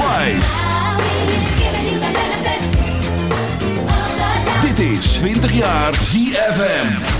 Live. Dit is 20 jaar ZFM.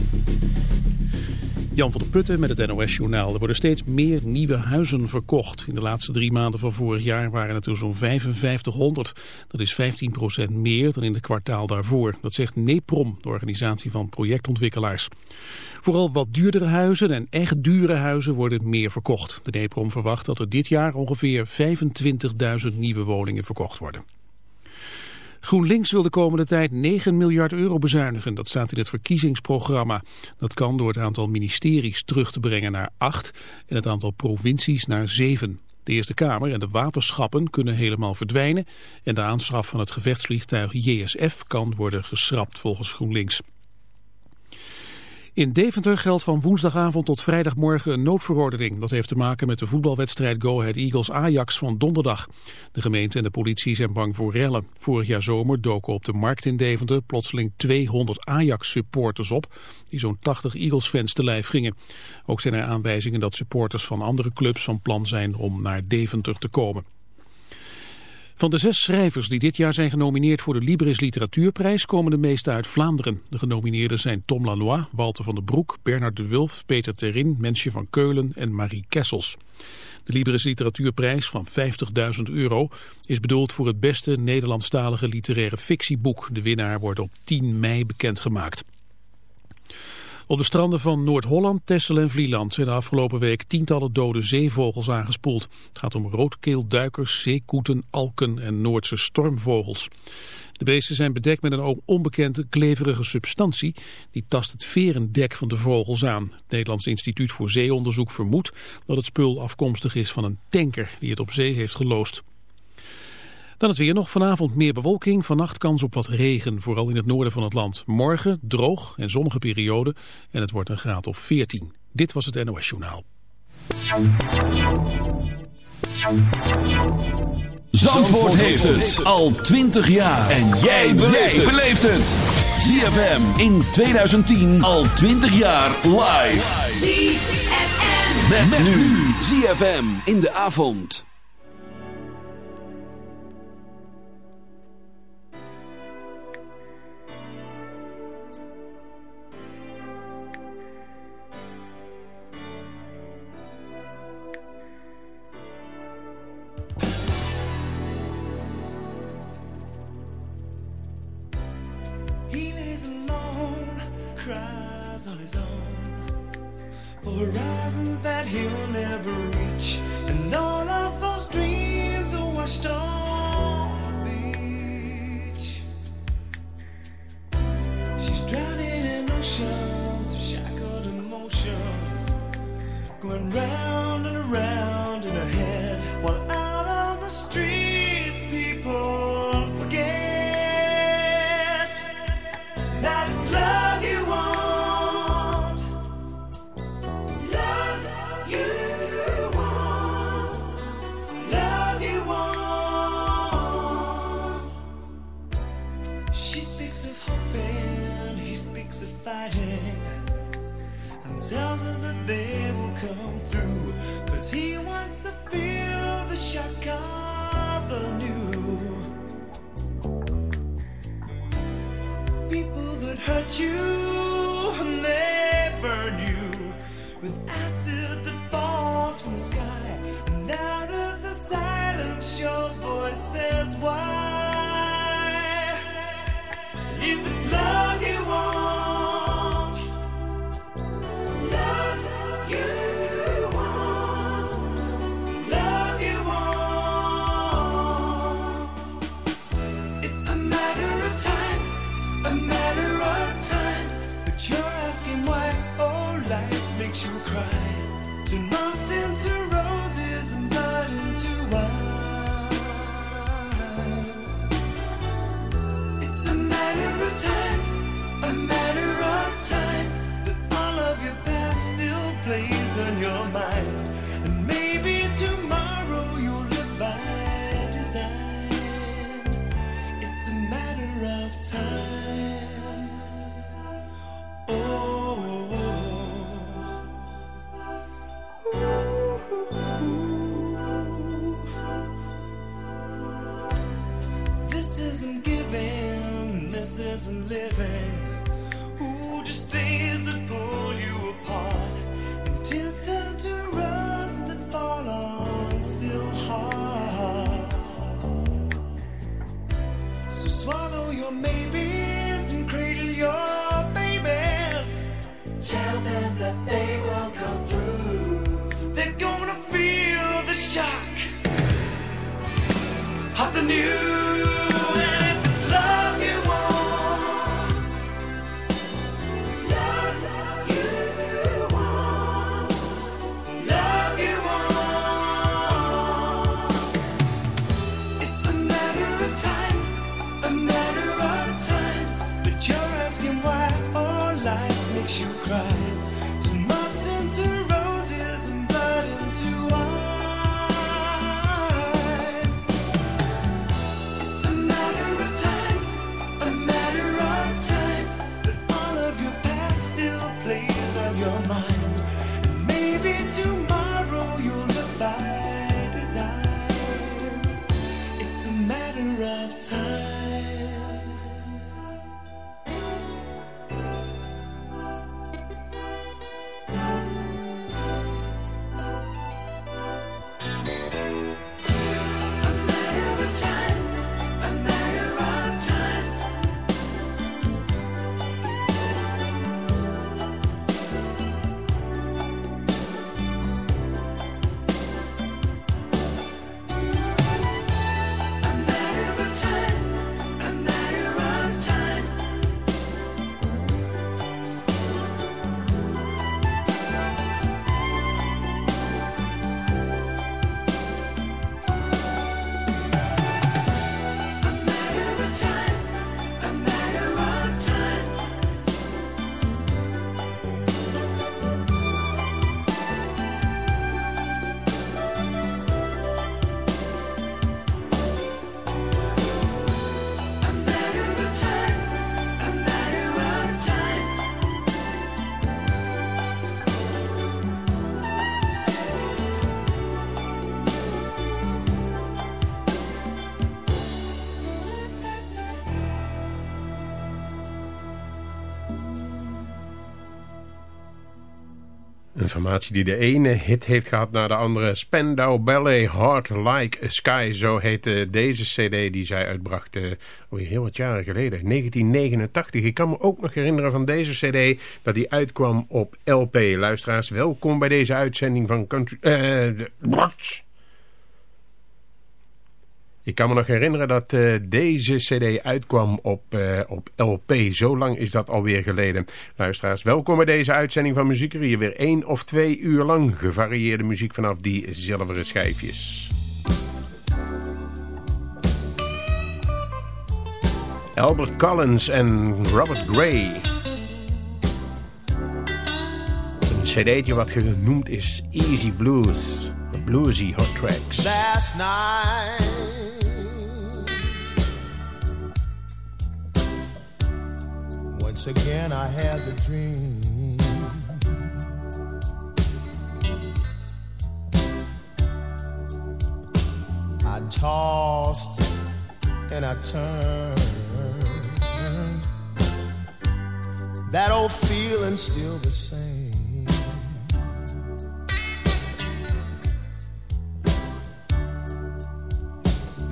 Jan van der Putten met het NOS-journaal. Er worden steeds meer nieuwe huizen verkocht. In de laatste drie maanden van vorig jaar waren het er zo'n 5500. Dat is 15% meer dan in het kwartaal daarvoor. Dat zegt NEPROM, de organisatie van projectontwikkelaars. Vooral wat duurdere huizen en echt dure huizen worden meer verkocht. De NEPROM verwacht dat er dit jaar ongeveer 25.000 nieuwe woningen verkocht worden. GroenLinks wil de komende tijd 9 miljard euro bezuinigen. Dat staat in het verkiezingsprogramma. Dat kan door het aantal ministeries terug te brengen naar 8 en het aantal provincies naar 7. De Eerste Kamer en de waterschappen kunnen helemaal verdwijnen en de aanschaf van het gevechtsvliegtuig JSF kan worden geschrapt volgens GroenLinks. In Deventer geldt van woensdagavond tot vrijdagmorgen een noodverordening. Dat heeft te maken met de voetbalwedstrijd Go Ahead Eagles-Ajax van donderdag. De gemeente en de politie zijn bang voor rellen. Vorig jaar zomer doken op de markt in Deventer plotseling 200 Ajax-supporters op... die zo'n 80 Eagles-fans te lijf gingen. Ook zijn er aanwijzingen dat supporters van andere clubs van plan zijn om naar Deventer te komen. Van de zes schrijvers die dit jaar zijn genomineerd voor de Libris Literatuurprijs komen de meeste uit Vlaanderen. De genomineerden zijn Tom Lanois, Walter van den Broek, Bernard de Wulf, Peter Terin, Mensje van Keulen en Marie Kessels. De Libris Literatuurprijs van 50.000 euro is bedoeld voor het beste Nederlandstalige literaire fictieboek. De winnaar wordt op 10 mei bekendgemaakt. Op de stranden van Noord-Holland, Texel en Vlieland zijn de afgelopen week tientallen dode zeevogels aangespoeld. Het gaat om roodkeelduikers, zeekoeten, alken en Noordse stormvogels. De beesten zijn bedekt met een onbekende kleverige substantie. Die tast het verendek van de vogels aan. Het Nederlands Instituut voor Zeeonderzoek vermoedt dat het spul afkomstig is van een tanker die het op zee heeft geloosd. Dan het weer nog vanavond meer bewolking. Vannacht kans op wat regen, vooral in het noorden van het land. Morgen droog en zonnige periode en het wordt een graad of 14. Dit was het NOS Journaal. Zandvoort heeft het al 20 jaar. En jij beleeft het. ZFM in 2010 al 20 jaar live. ZFM. Met, nu. ZFM in de avond. cries on his own for horizons that he'll never reach, and all of those dreams are washed on the beach. She's drowning in oceans of shackled emotions, going round and around in her head while out on the street. Formatie die de ene hit heeft gehad naar de andere. Spandau Ballet, Hard Like Sky, zo heette deze cd die zij uitbracht alweer heel wat jaren geleden. 1989. Ik kan me ook nog herinneren van deze cd dat die uitkwam op LP. Luisteraars, welkom bij deze uitzending van Country... Uh, ik kan me nog herinneren dat uh, deze cd uitkwam op, uh, op LP. Zo lang is dat alweer geleden. Luisteraars, welkom bij deze uitzending van Muzieker. Hier weer één of twee uur lang gevarieerde muziek vanaf die zilveren schijfjes. Albert Collins en Robert Gray. Een cd'tje wat genoemd is Easy Blues. Bluesy Hot Tracks. Last night Once again I had the dream. I tossed and I turned. That old feeling still the same.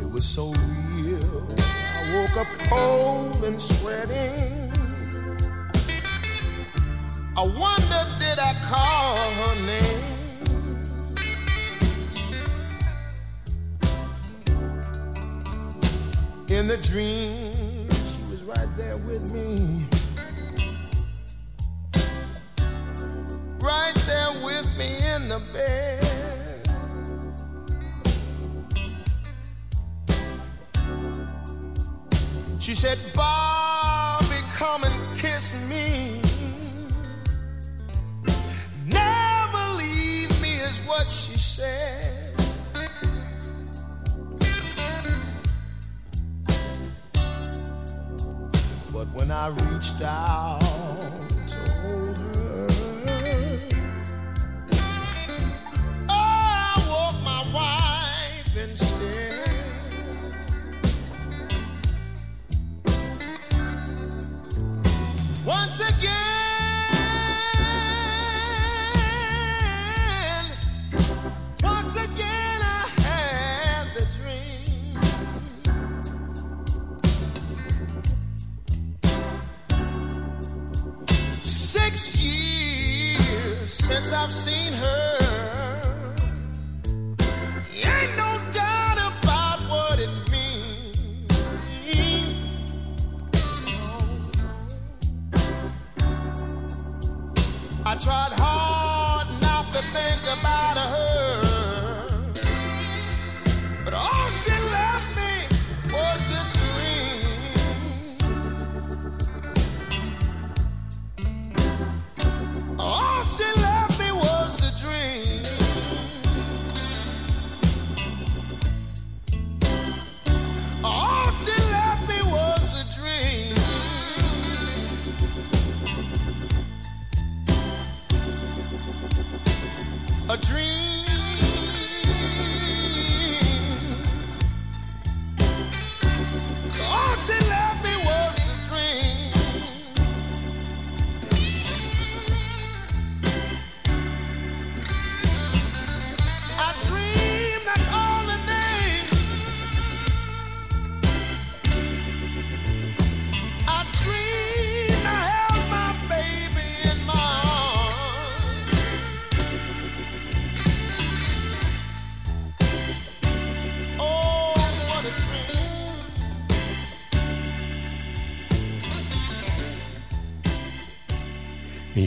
It was so real. I woke up cold and sweating I wonder did I call her name? In the dream, she was right there with me. Right there with me in the bed. She said, Bobby, come and kiss me. But when I reached out to hold her, oh, I woke my wife instead. Once again. Since I've seen her.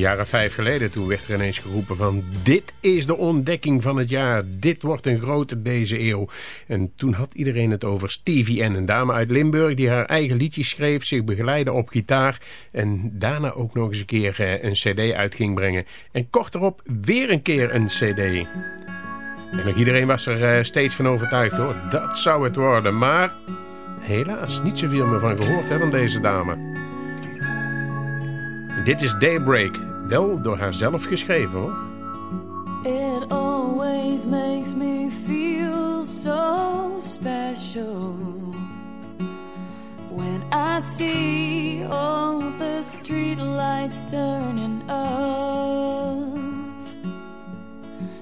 Jaren vijf geleden, toen werd er ineens geroepen van... dit is de ontdekking van het jaar, dit wordt een grote deze eeuw. En toen had iedereen het over Stevie N, een dame uit Limburg... die haar eigen liedjes schreef, zich begeleidde op gitaar... en daarna ook nog eens een keer eh, een cd uit ging brengen. En kort erop weer een keer een cd... En nog iedereen was er eh, steeds van overtuigd hoor. Dat zou het worden. Maar helaas niet zoveel meer van gehoord hè, van deze dame. Dit is Daybreak. Wel door haarzelf geschreven hoor. It always makes me feel so special When I see all the street lights turning up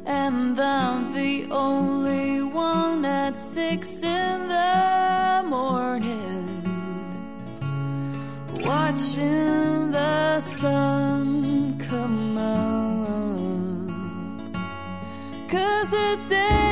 And I'm the only one at six in the morning Watching the sun Cause the day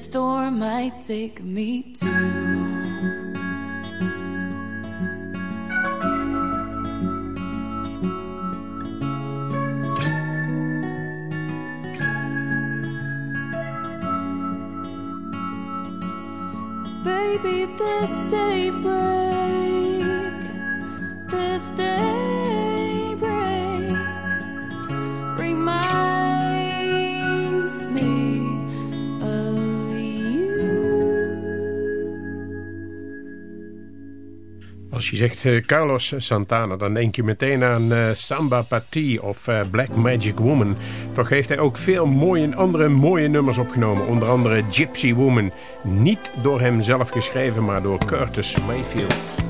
storm might take me to. baby, this daybreak. Je zegt eh, Carlos Santana, dan denk je meteen aan uh, Samba Party of eh, Black Magic Woman. Toch heeft hij ook veel mooie, andere mooie nummers opgenomen. Onder andere Gypsy Woman. Niet door hem zelf geschreven, maar door Curtis Mayfield.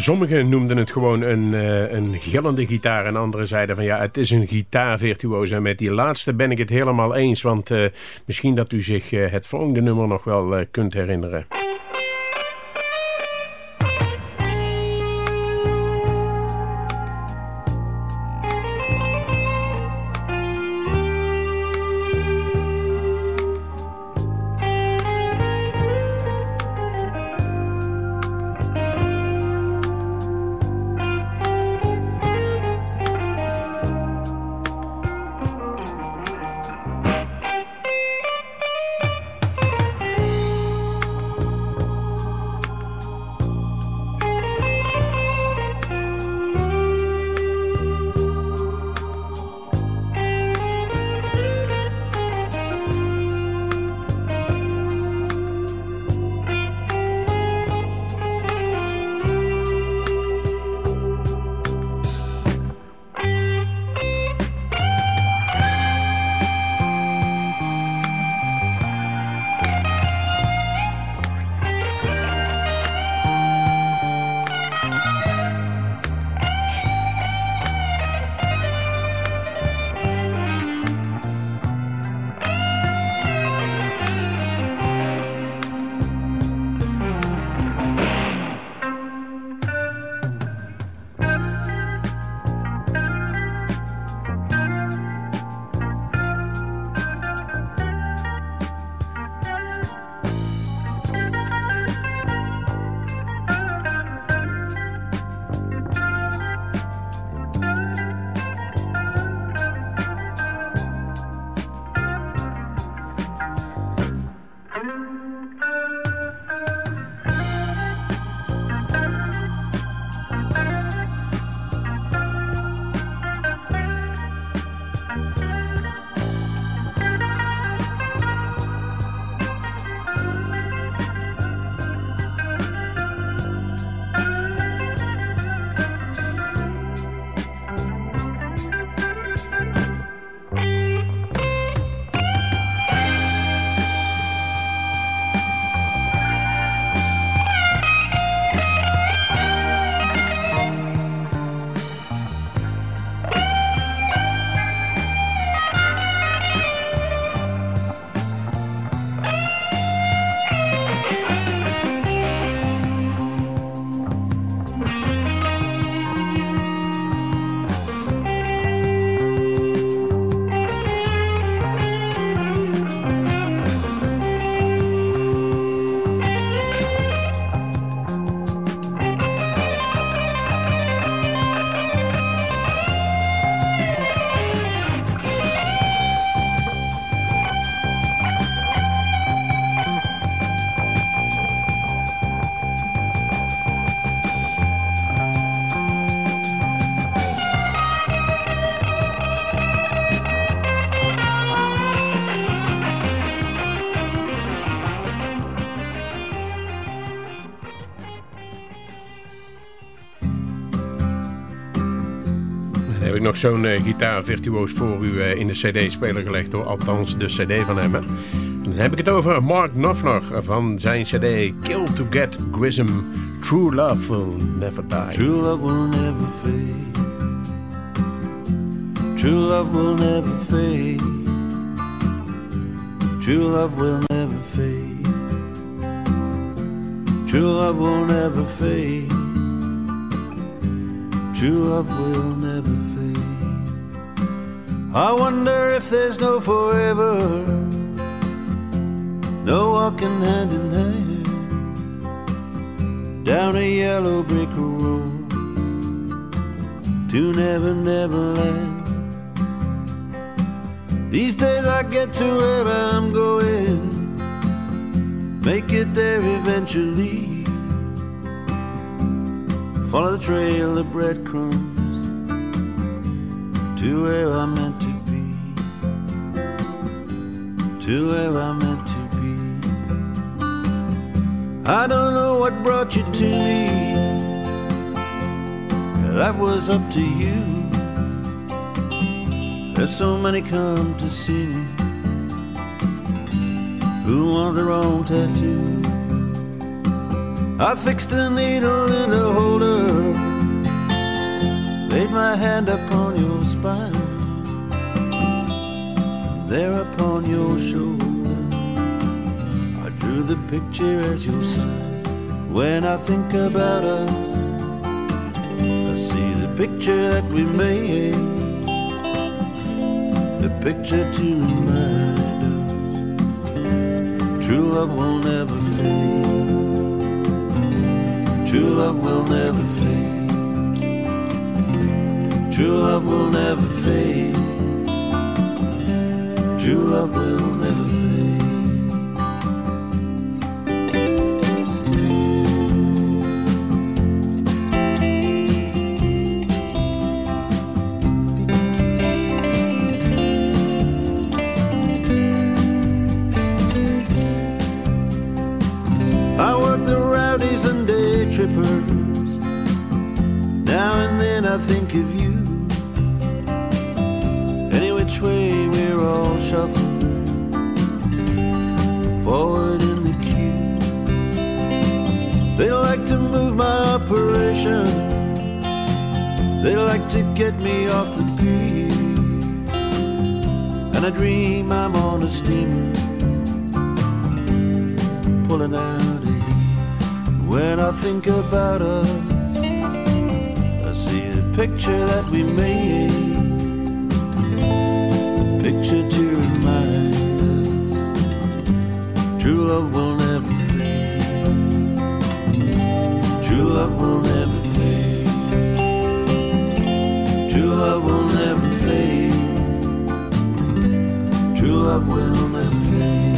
Sommigen noemden, het gewoon een, eh, een gillende gitaar. En anderen zeiden van ja, het is een gitaarvirtuoos. En met die laatste ben ik het helemaal eens. Want eh, misschien dat u zich eh, het volgende nummer nog wel kunt herinneren. Nog zo'n eh, gitaarvirtuoos voor u eh, in de cd-speler gelegd hoor. Althans de cd van hem. Hè. Dan heb ik het over Mark Knopfler van zijn cd Kill to Get Grism. True Love Will Never Die. True love will never fade. True love will never fade. True love will never fade. True love will never fade. True love will. I wonder if there's no forever. No walking hand in hand down a yellow brick road to Never Never Land. These days I get to where I'm going, make it there eventually. Follow the trail of breadcrumbs to where I'm to where I'm meant to be. I don't know what brought you to me, that was up to you. There's so many come to see me who want their own tattoo. I fixed a needle in a holder, laid my hand upon your spine, there upon your shoulder. I drew the picture as your sign. When I think about us, I see the picture that we made the picture to remind us true love will never fade. True love will never fade. True love will never fade. True love will They like to get me off the beat. And I dream I'm on a steamer pulling out of heat. When I think about us, I see the picture that we made. A picture to remind us true love will never fade. True love will love will never fade.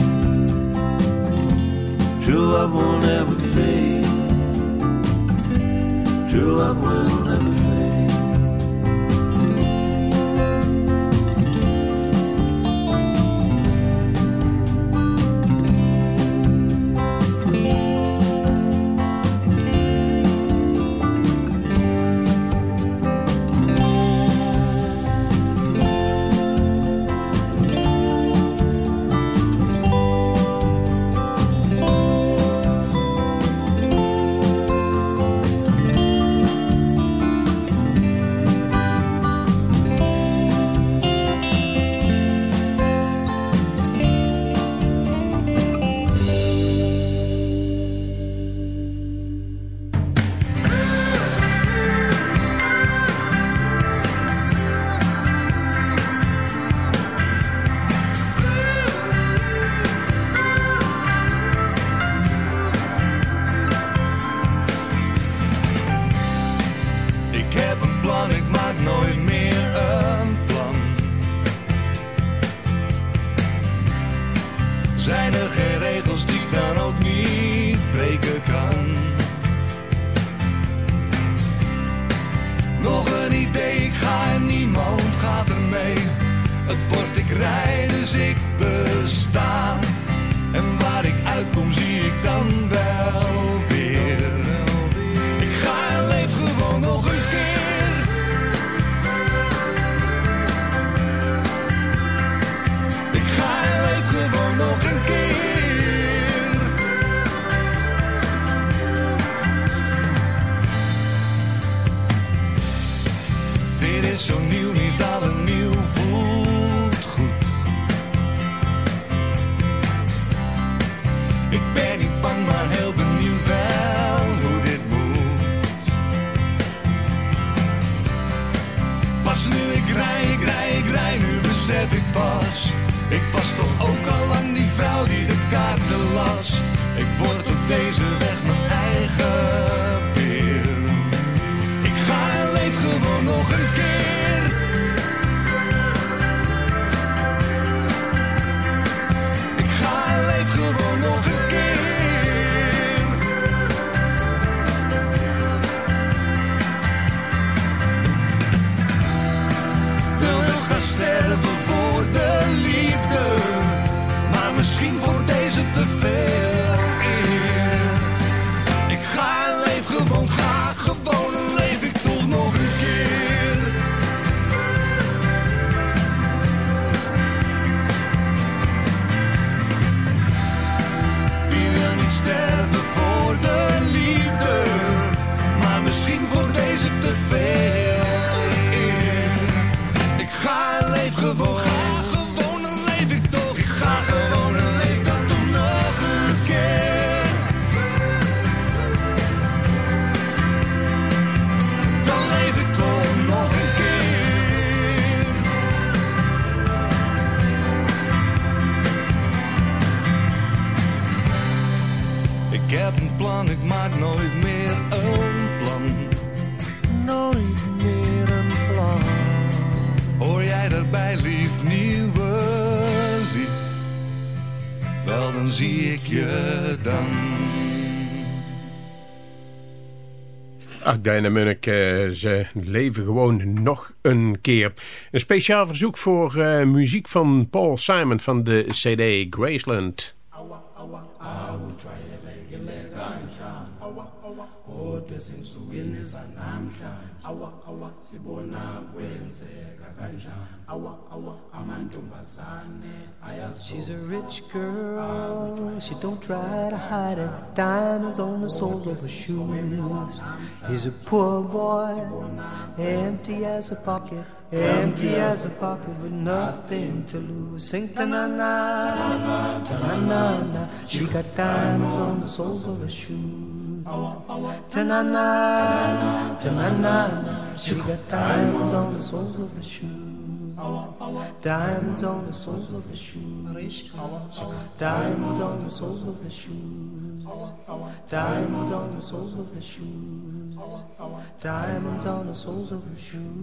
True love will never fade. True love will Zijn er geen regels die ik dan ook niet die de kaarten las. Ik word op deze weg Dana Munnik. Eh, ze leven gewoon nog een keer. Een speciaal verzoek voor eh, muziek van Paul Simon van de CD Graceland. Awa, She's a rich girl, ah, she don't try to hide it. Diamonds on the soles of her shoes. He's a poor boy, empty as a pocket, empty as a pocket with nothing to lose. Sing ta na na, ta na na na. She got diamonds on the soles of her shoes. Ta na na, ta na na na. She got diamonds on the soles of her shoes. Diamonds on the soles of her shoes. Diamonds on the soles of her shoes. Diamonds on the soles of her shoes. Diamonds on the soles of her shoes.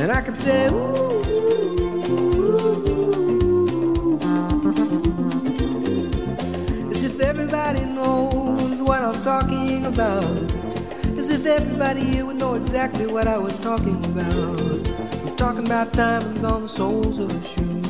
And I could say, ooh, ooh, ooh, as if everybody knows what I'm talking about. As if everybody here would know exactly what I was talking about. I'm talking about diamonds on the soles of her shoes.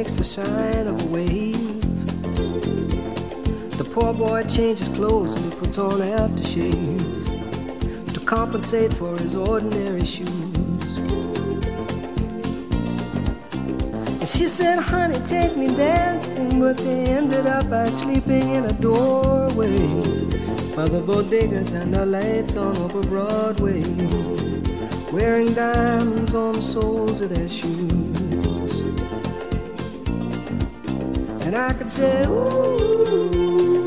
Makes the sign of a wave. The poor boy changes clothes and he puts on aftershave to compensate for his ordinary shoes. And she said, honey, take me dancing, but they ended up by sleeping in a doorway by the bodegas and the lights on over Broadway. wearing diamonds on the soles of their shoes. And I could say, ooh.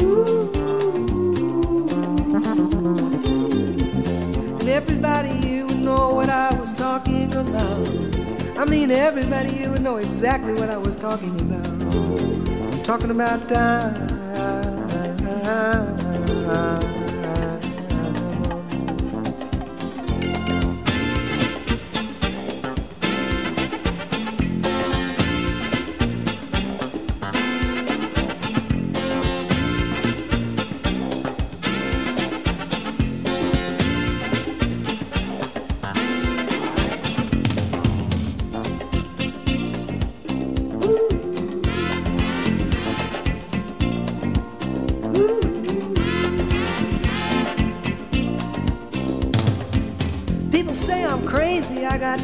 ooh. And everybody you would know what I was talking about. I mean, everybody you would know exactly what I was talking about. I'm talking about diamonds.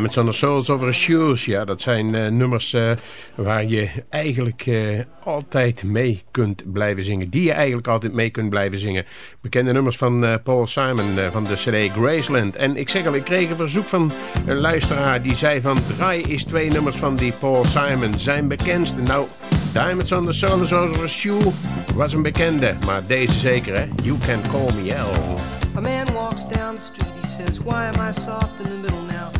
Diamonds on the Soles of Our Shoes. Ja, dat zijn eh, nummers eh, waar je eigenlijk eh, altijd mee kunt blijven zingen. Die je eigenlijk altijd mee kunt blijven zingen. Bekende nummers van Paul Simon van de CD Graceland. En ik zeg al, ik kreeg een verzoek van een luisteraar die zei van... Draai is twee nummers van die Paul Simon zijn bekendste. Nou, Diamonds on the Soles of Our Shoe was een bekende. Maar deze zeker, hè? You Can Call Me L. A man walks down the street, he says, Why am I soft in the middle now?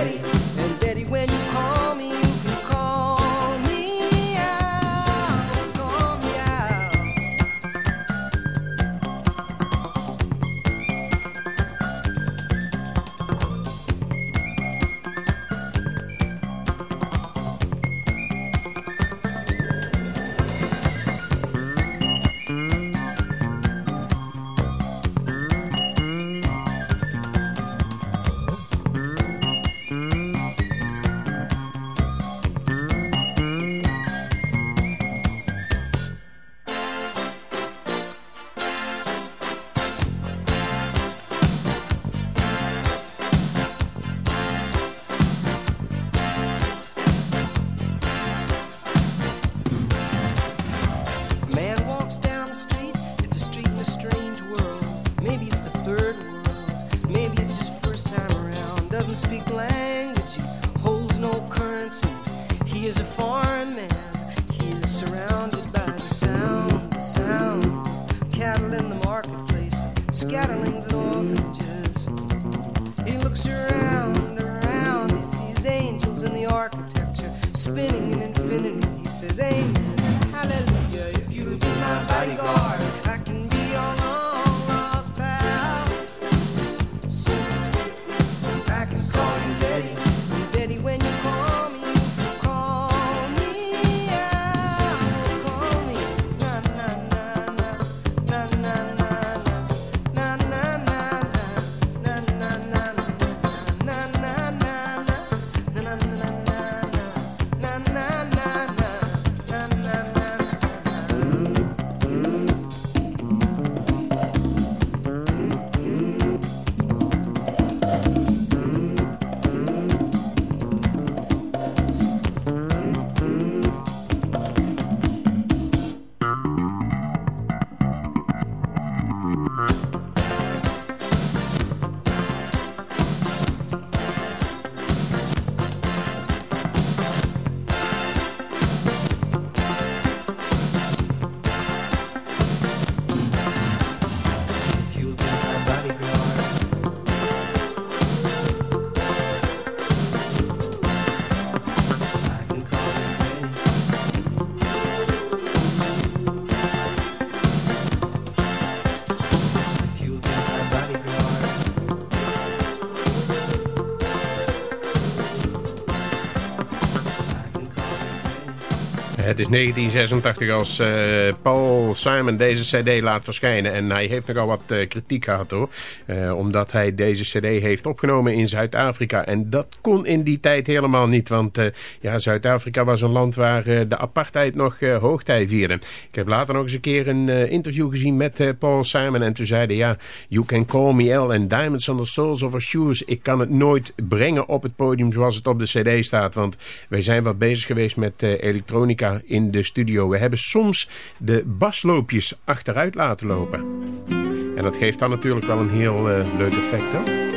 He is a foreign man. He is surrounded by the sound, the sound. Cattle in the marketplace, scatterlings and orphans. Het is 1986 als eh, Paul Simon deze cd laat verschijnen. En hij heeft nogal wat eh, kritiek gehad hoor. Eh, omdat hij deze cd heeft opgenomen in Zuid-Afrika. En dat kon in die tijd helemaal niet. Want ja, Zuid-Afrika was een land waar de apartheid nog hoogtij vierde. Ik heb later nog eens een keer een interview gezien met Paul Simon. En toen zei hij ja, you can call me L and diamonds on the soles of our shoes. Ik kan het nooit brengen op het podium zoals het op de cd staat. Want wij zijn wat bezig geweest met eh, in de studio. We hebben soms de basloopjes achteruit laten lopen. En dat geeft dan natuurlijk wel een heel eh, leuk effect, hoor.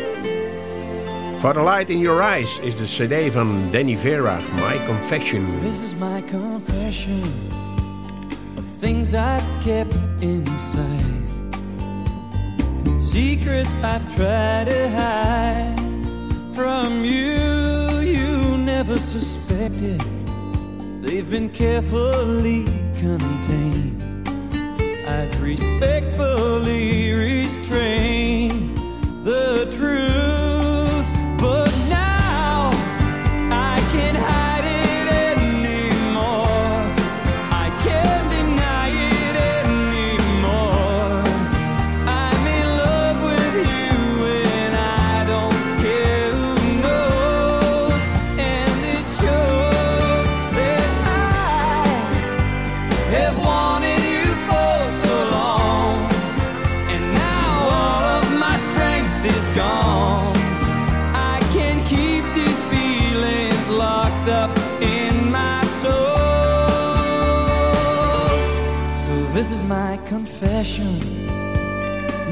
For the Light in Your Eyes is de cd van Danny Vera, My Confession. This is my confession of things I've kept inside. Secrets I've tried to hide from you, you never suspected. They've been carefully contained. I've respectfully restrained the truth,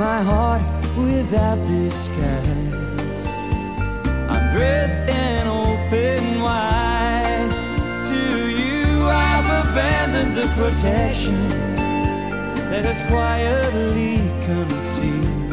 my heart without disguise. I'm dressed and open wide. To you, I've abandoned the protection that has quietly concealed.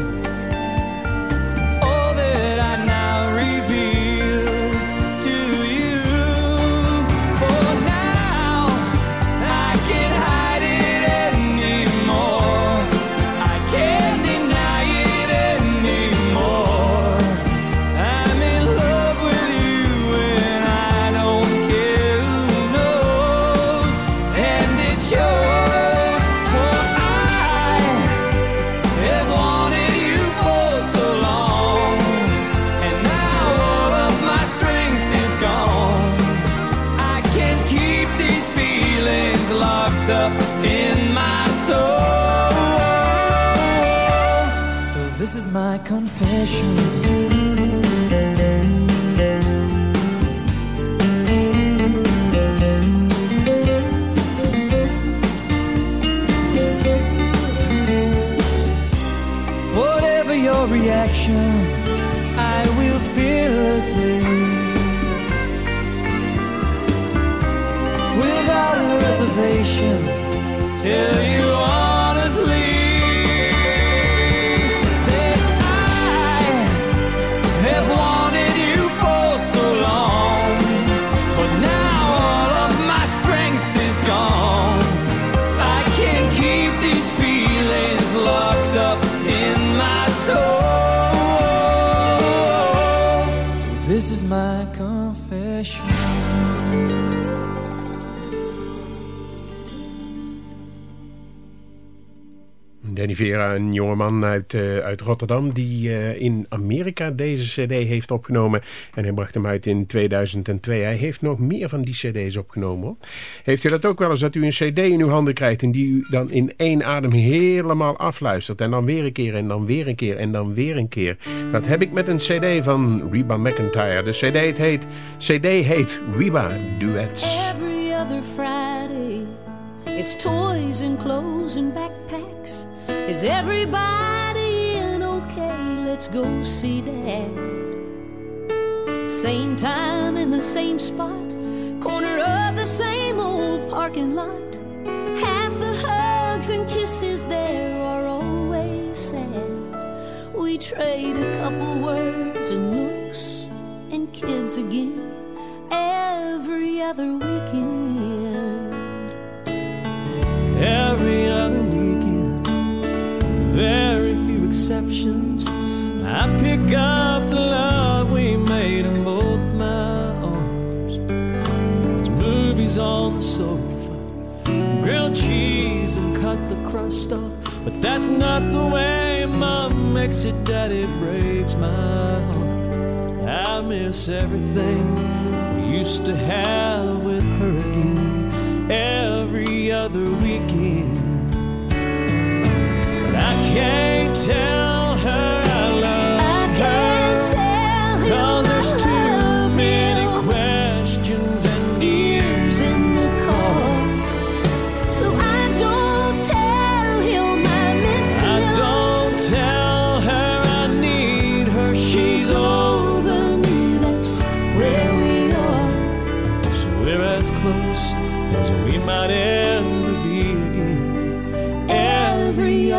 Een jongeman uit, uh, uit Rotterdam die uh, in Amerika deze cd heeft opgenomen. En hij bracht hem uit in 2002. Hij heeft nog meer van die cd's opgenomen. Heeft u dat ook wel eens dat u een cd in uw handen krijgt en die u dan in één adem helemaal afluistert. En dan weer een keer en dan weer een keer en dan weer een keer. Dat heb ik met een cd van Reba McIntyre. De cd heet, CD heet Reba Duets. Every other Friday It's toys and clothes and backpacks Is everybody in okay? Let's go see Dad. Same time in the same spot, corner of the same old parking lot. Half the hugs and kisses there are always sad. We trade a couple words and looks and kids again every other weekend. Every very few exceptions. I pick up the love we made in both my arms. It's movies on the sofa, grilled cheese and cut the crust off. But that's not the way mom makes it, daddy breaks my heart. I miss everything we used to have with her again every other weekend. As close as we might ever be again.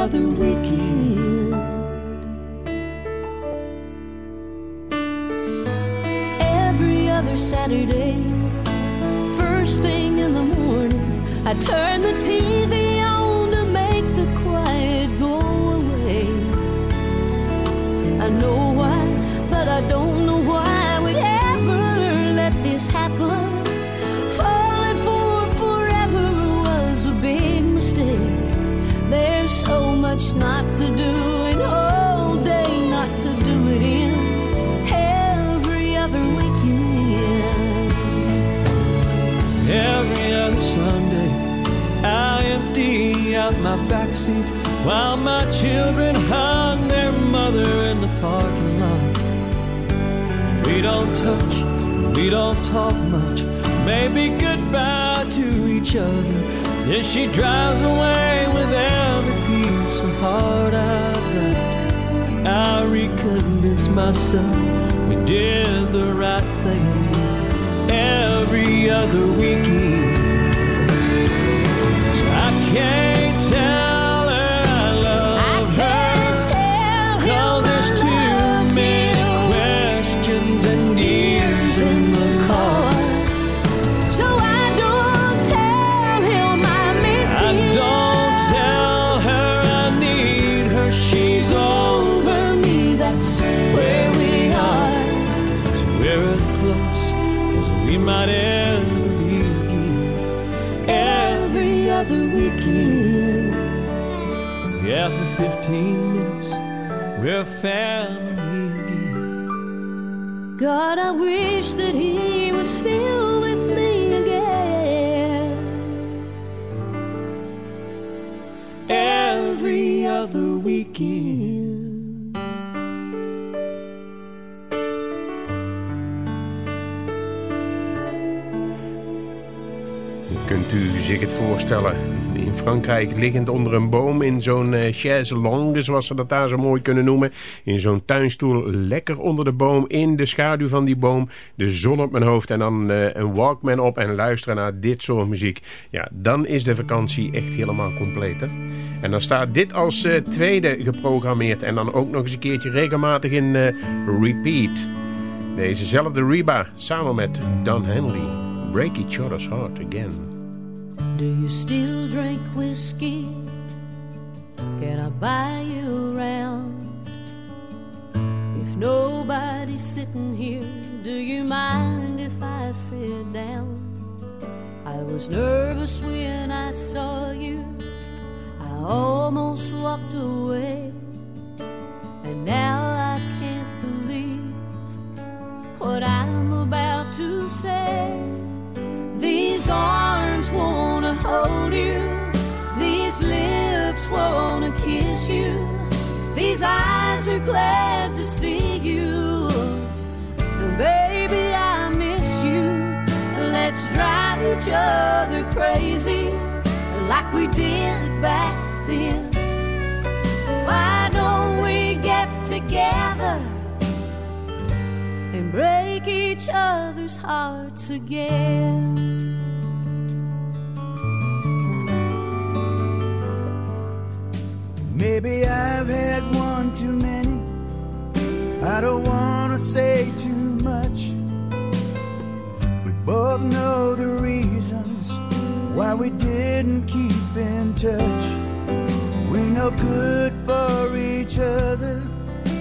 Every other weekend. Every other Saturday. First thing in the morning, I turn the TV backseat while my children hung their mother in the parking lot. We don't touch, we don't talk much, maybe goodbye to each other. Then she drives away with every piece of heart I've got. I reconvince myself we did the right thing every other weekend. We're family again. God, I wish that he was still with me again. Every other weekend. Kunt u zich het voorstellen? In Frankrijk liggend onder een boom in zo'n eh, chaise longue, zoals ze dat daar zo mooi kunnen noemen. In zo'n tuinstoel, lekker onder de boom, in de schaduw van die boom. De zon op mijn hoofd en dan eh, een Walkman op en luisteren naar dit soort muziek. Ja, dan is de vakantie echt helemaal compleet. Hè? En dan staat dit als eh, tweede geprogrammeerd en dan ook nog eens een keertje regelmatig in repeat. Dezezelfde Reba samen met Don Henley. Break each other's heart again. Do you still drink whiskey? Can I buy you around? If nobody's sitting here, do you mind if I sit down? I was nervous when I saw you. I almost walked away. And now I can't believe what I'm about to say. These arms wanna hold you. These lips wanna kiss you. These eyes are glad to see you. Baby, I miss you. Let's drive each other crazy like we did back then. Why don't we get together? And break each other's hearts again? Maybe I've had one too many. I don't wanna say too much. We both know the reasons why we didn't keep in touch. We're no good for each other.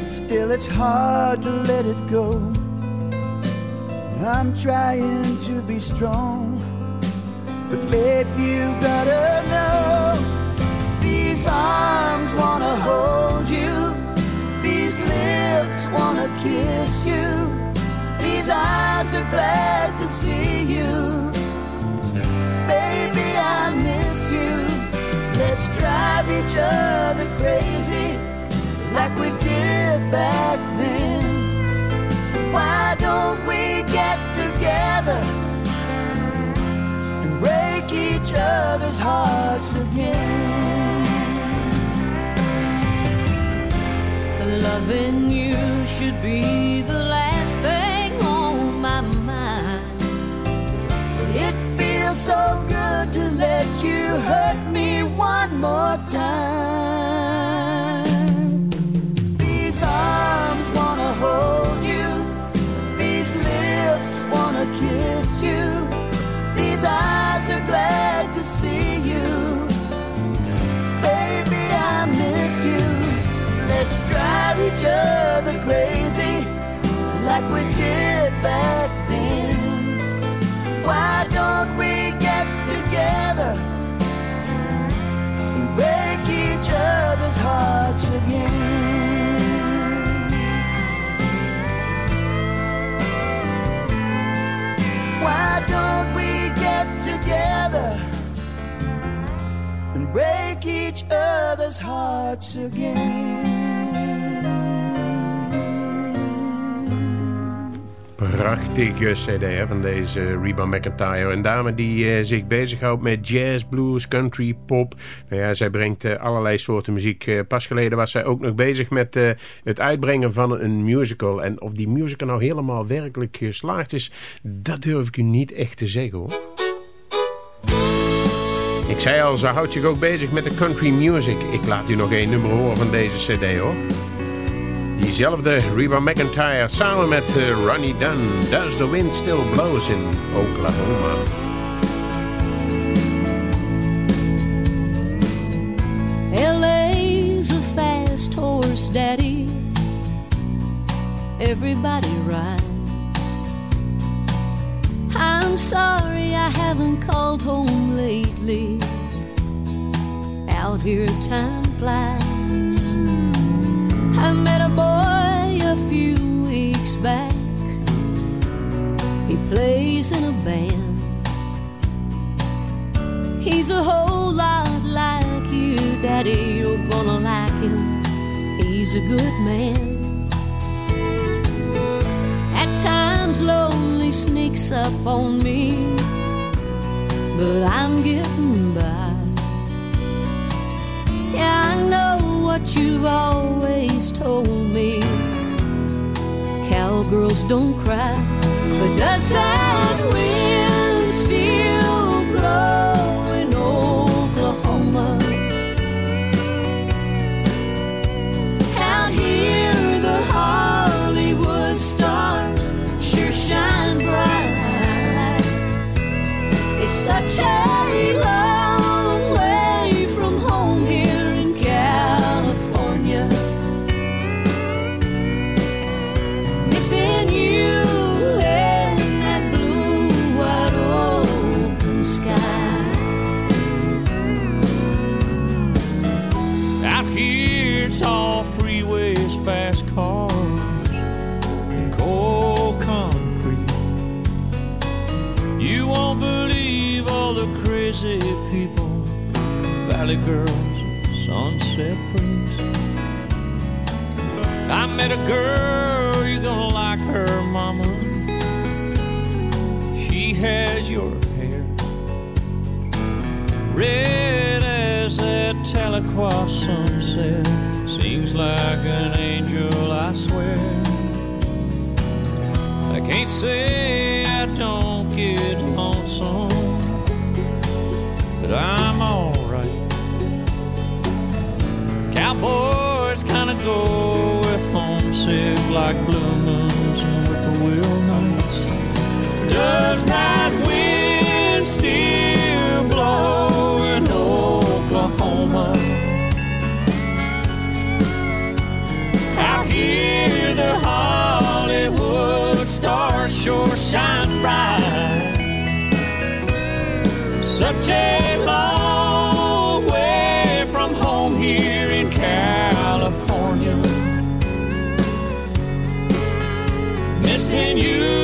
Still, it's hard to let it go. I'm trying to be strong. But babe, you gotta know these arms wanna hold you. These lips wanna kiss you. These eyes are glad to see you. Baby, I miss you. Let's drive each other crazy like we did back other's hearts again? Loving you should be the last thing on my mind. It feels so good to let you hurt me one more time. Each other crazy like we did back then. Why don't we get together and break each other's hearts again? Why don't we get together and break each other's hearts again? Prachtige cd hè, van deze Reba McIntyre. Een dame die eh, zich bezighoudt met jazz, blues, country, pop. Nou ja, zij brengt eh, allerlei soorten muziek. Eh, pas geleden was zij ook nog bezig met eh, het uitbrengen van een musical. En of die musical nou helemaal werkelijk geslaagd is, dat durf ik u niet echt te zeggen hoor. Ik zei al, ze houdt zich ook bezig met de country music. Ik laat u nog één nummer horen van deze cd hoor. Diezelfde Reba McEntire samen met eh, Ronnie Dunn. Does the wind still blows in Oklahoma? LA's a fast horse, Daddy. Everybody rides. I'm sorry I haven't called home lately. Out here, time flies. I met a boy a few weeks back. He plays in a band. He's a whole lot like you, Daddy. You're gonna like him. He's a good man. At times, lonely sneaks up on me, but I'm getting by. Yeah, I know what you've always told me. Cowgirls don't cry, but does that wind still in you.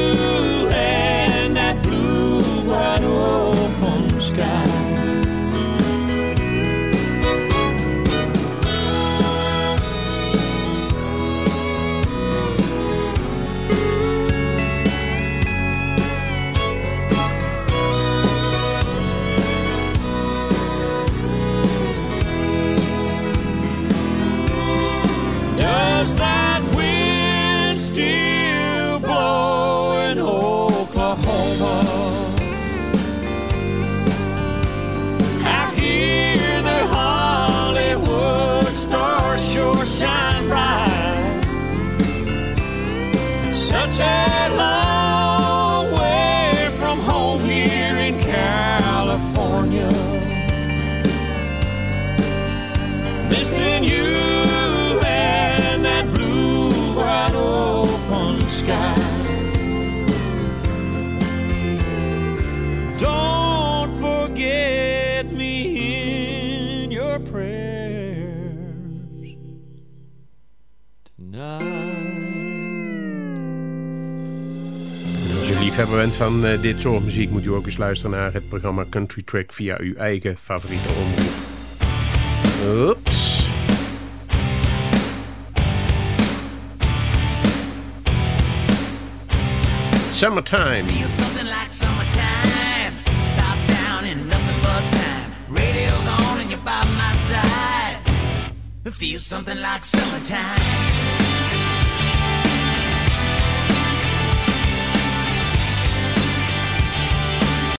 Bent van uh, dit soort muziek... moet u ook eens luisteren naar het programma Country Track... via uw eigen favoriete omroep. Oeps. Summertime. Feel something like summertime. Top down and nothing but time. Radio's on and you're by my side. Feel something like summertime.